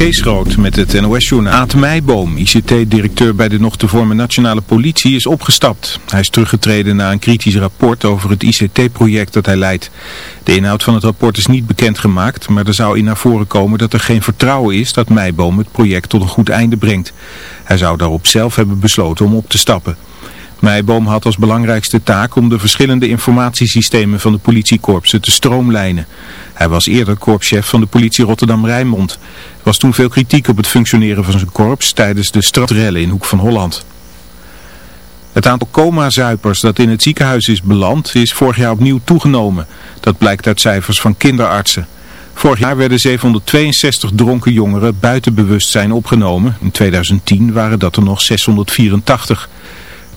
Kees Groot met het NOS-journaal. Aad Meijboom, ICT-directeur bij de nog te vormen nationale politie, is opgestapt. Hij is teruggetreden na een kritisch rapport over het ICT-project dat hij leidt. De inhoud van het rapport is niet bekendgemaakt, maar er zou in naar voren komen dat er geen vertrouwen is dat Meijboom het project tot een goed einde brengt. Hij zou daarop zelf hebben besloten om op te stappen. Meijboom had als belangrijkste taak om de verschillende informatiesystemen van de politiekorpsen te stroomlijnen. Hij was eerder korpschef van de politie Rotterdam-Rijnmond. Er was toen veel kritiek op het functioneren van zijn korps tijdens de stratrellen in Hoek van Holland. Het aantal coma-zuipers dat in het ziekenhuis is beland is vorig jaar opnieuw toegenomen. Dat blijkt uit cijfers van kinderartsen. Vorig jaar werden 762 dronken jongeren buiten bewustzijn opgenomen. In 2010 waren dat er nog 684.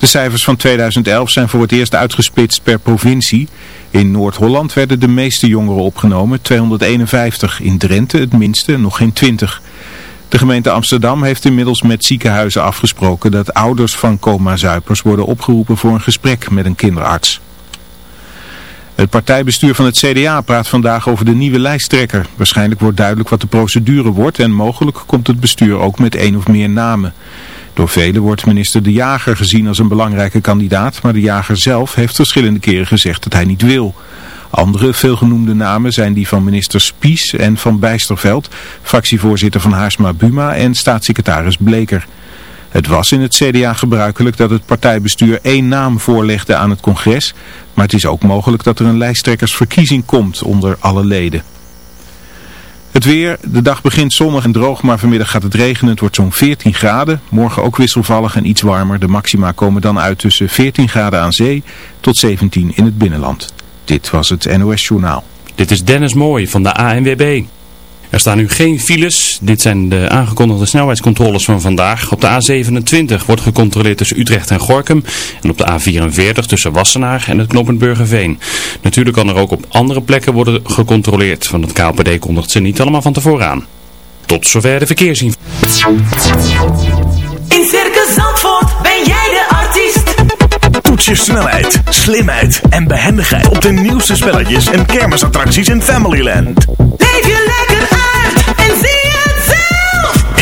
De cijfers van 2011 zijn voor het eerst uitgesplitst per provincie. In Noord-Holland werden de meeste jongeren opgenomen, 251. In Drenthe het minste, nog geen 20. De gemeente Amsterdam heeft inmiddels met ziekenhuizen afgesproken dat ouders van coma-zuipers worden opgeroepen voor een gesprek met een kinderarts. Het partijbestuur van het CDA praat vandaag over de nieuwe lijsttrekker. Waarschijnlijk wordt duidelijk wat de procedure wordt en mogelijk komt het bestuur ook met één of meer namen. Door velen wordt minister De Jager gezien als een belangrijke kandidaat, maar De Jager zelf heeft verschillende keren gezegd dat hij niet wil. Andere veelgenoemde namen zijn die van minister Spies en van Bijsterveld, fractievoorzitter van Haarsma Buma en staatssecretaris Bleker. Het was in het CDA gebruikelijk dat het partijbestuur één naam voorlegde aan het congres, maar het is ook mogelijk dat er een lijsttrekkersverkiezing komt onder alle leden. Het weer, de dag begint zonnig en droog, maar vanmiddag gaat het regenen. Het wordt zo'n 14 graden. Morgen ook wisselvallig en iets warmer. De maxima komen dan uit tussen 14 graden aan zee tot 17 in het binnenland. Dit was het NOS Journaal. Dit is Dennis Mooij van de ANWB. Er staan nu geen files. Dit zijn de aangekondigde snelheidscontroles van vandaag. Op de A27 wordt gecontroleerd tussen Utrecht en Gorkum. En op de A44 tussen Wassenaar en het knooppunt Burgerveen. Natuurlijk kan er ook op andere plekken worden gecontroleerd. Want het KLPD kondigt ze niet allemaal van tevoren aan. Tot zover de verkeersinformatie. In Circus Zandvoort ben jij de artiest. Toets je snelheid, slimheid en behendigheid op de nieuwste spelletjes en kermisattracties in Familyland. Leef je lekker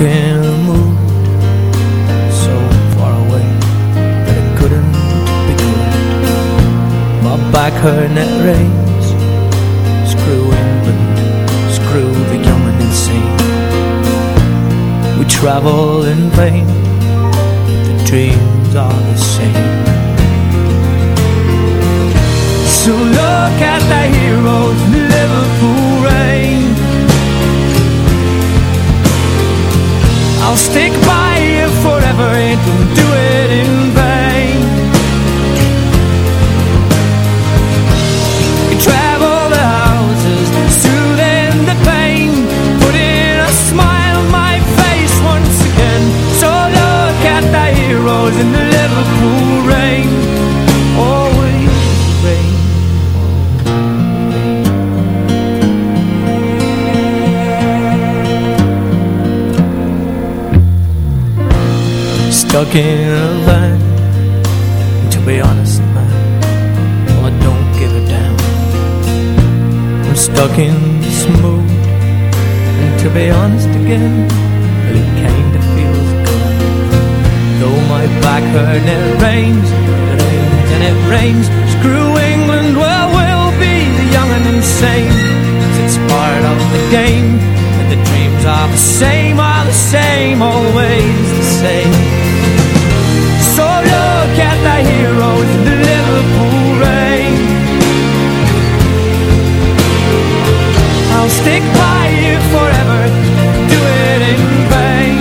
So far away that it couldn't be My back hurt and rains. Screw England, screw the young and insane. We travel in vain Stuck in a van To be honest, man Well, I don't give a damn. I'm stuck in this mood. And to be honest again Well, it kinda feels good. Though my back hurt it rains It rains and it rains. Screw England, well, we'll be the young and insane. It's part of the game And the dreams are the same, are the same Always the same heroes in the Liverpool rain I'll stick by you forever Do it in vain.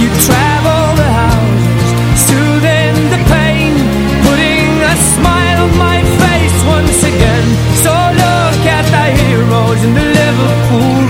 You travel the Soothing the pain Putting a smile on my face once again. So look at the heroes in the Liverpool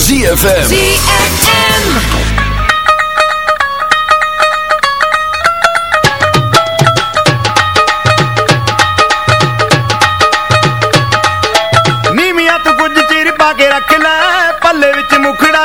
ZFM. ZFM. ਨੀਵੀਆਂ ਤੋਂ ਕੁਝ ਚਿਰ ਪਾ ਕੇ ਰੱਖ ਲੈ ਪੱਲੇ ਵਿੱਚ ਮੁਖੜਾ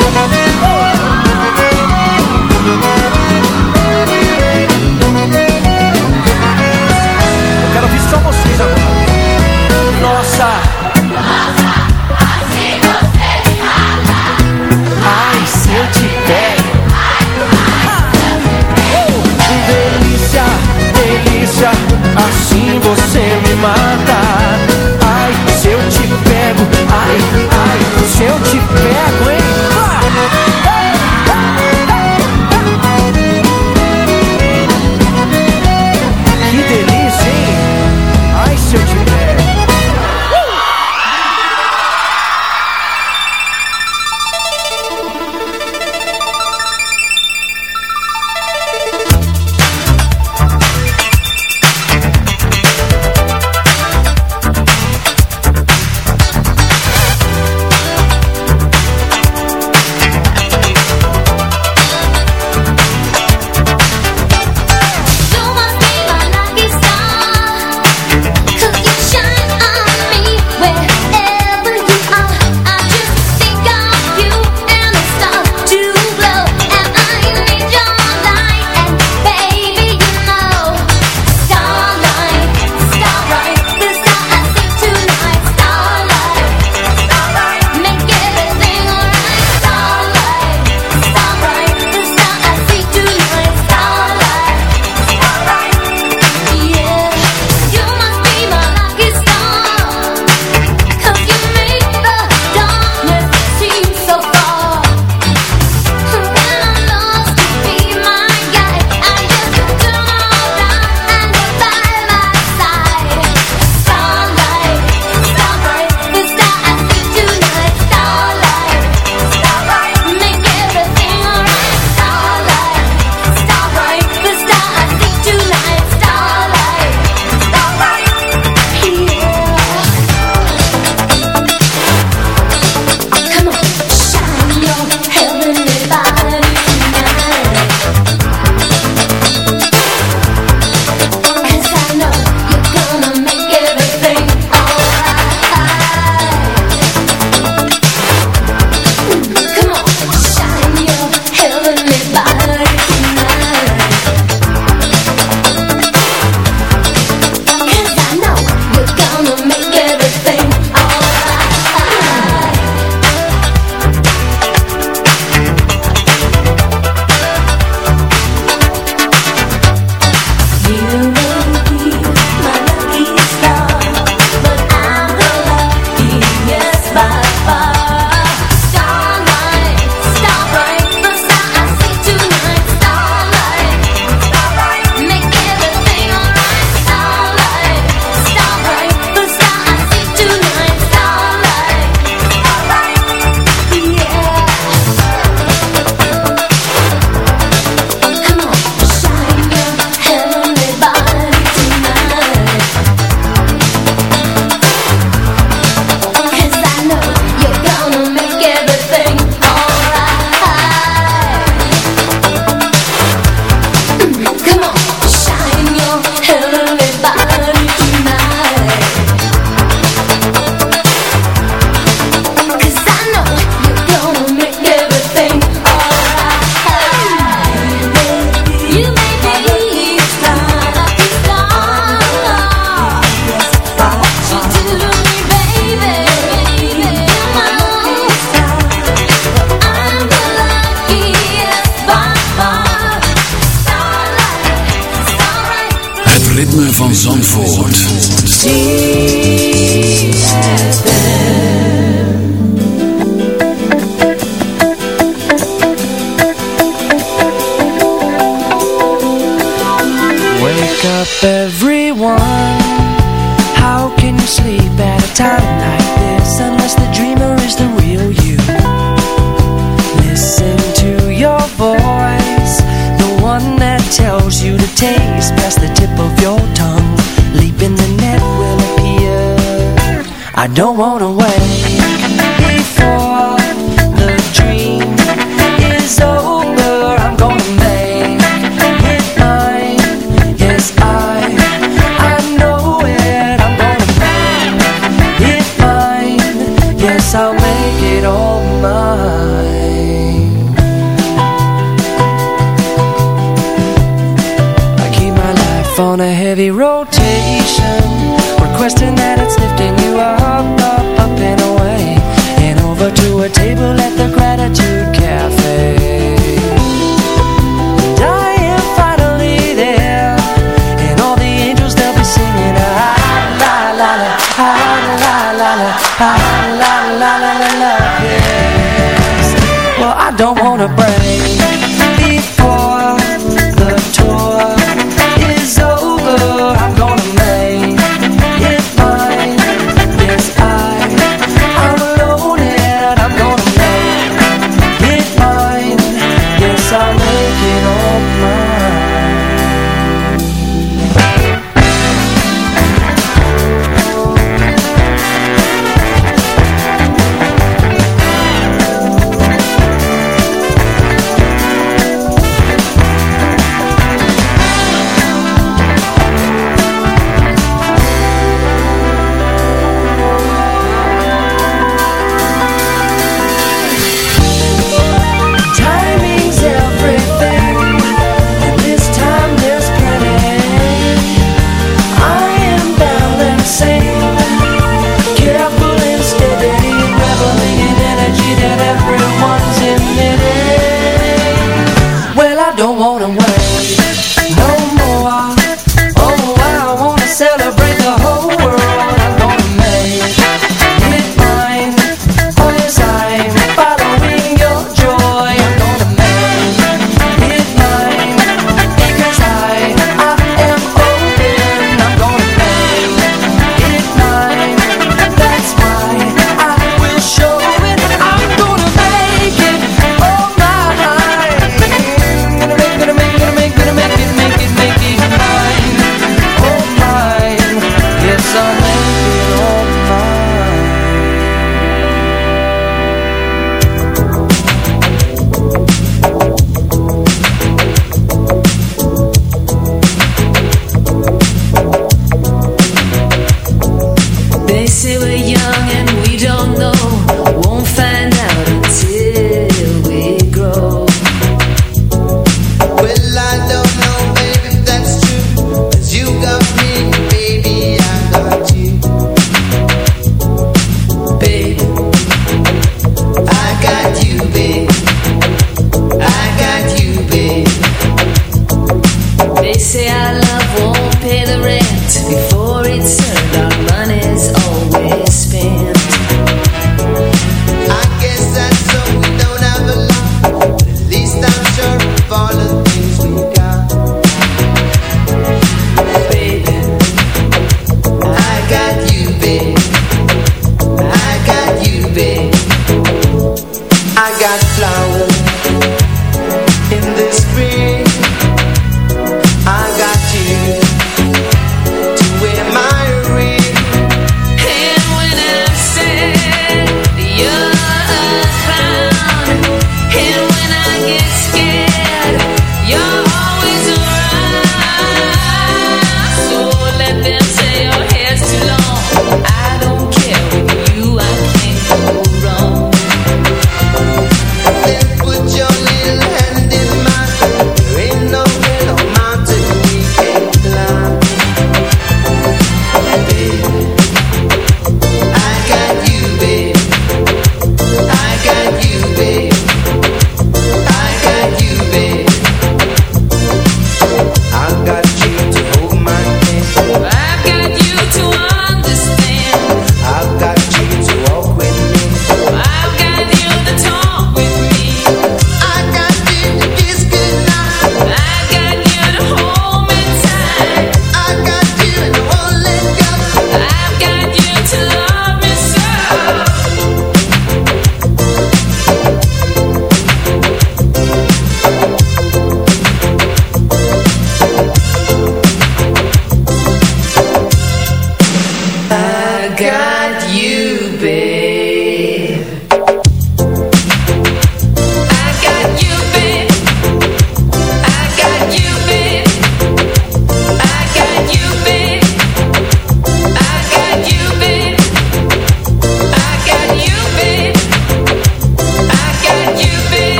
demais. 心。it's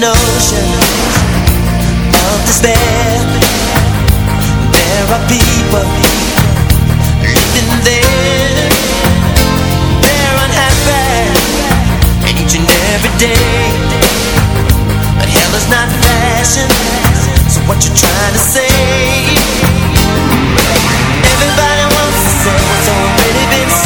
notion of despair There. Are people living there. They're unhappy each and every day. But hell is not fashion So what you trying to say? Everybody wants to say what's already been said.